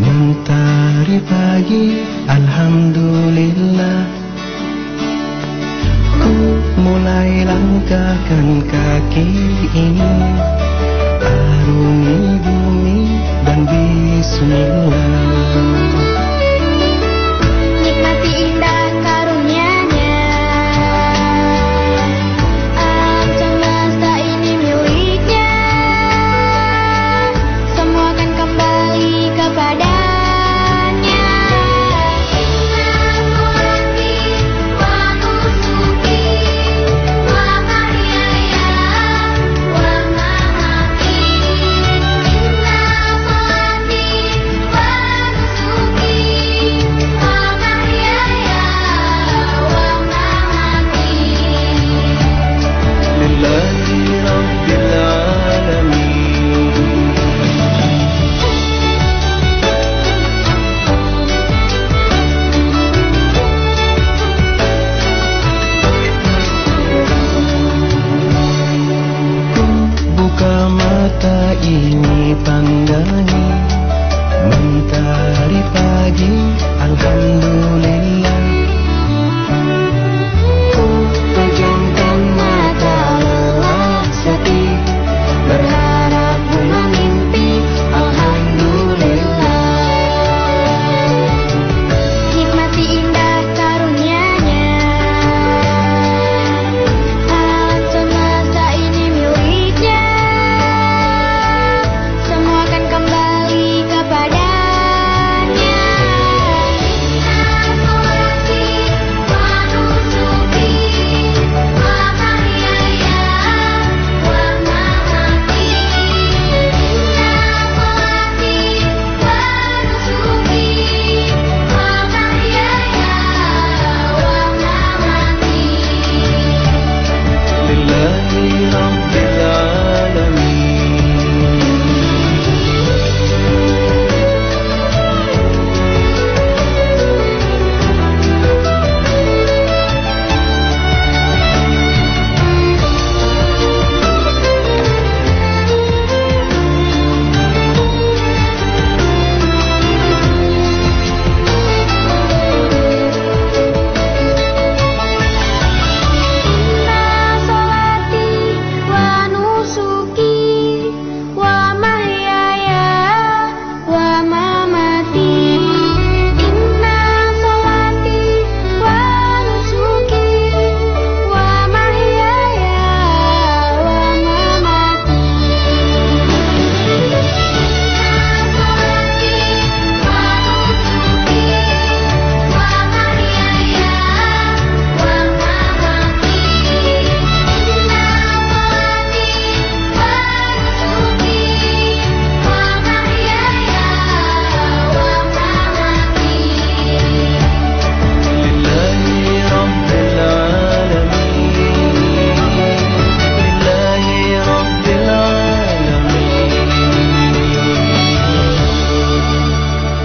Mentari pagi Alhamdulillah. Ku mulai langkahkan kaki ini. Arungi bumi dan bismillah ini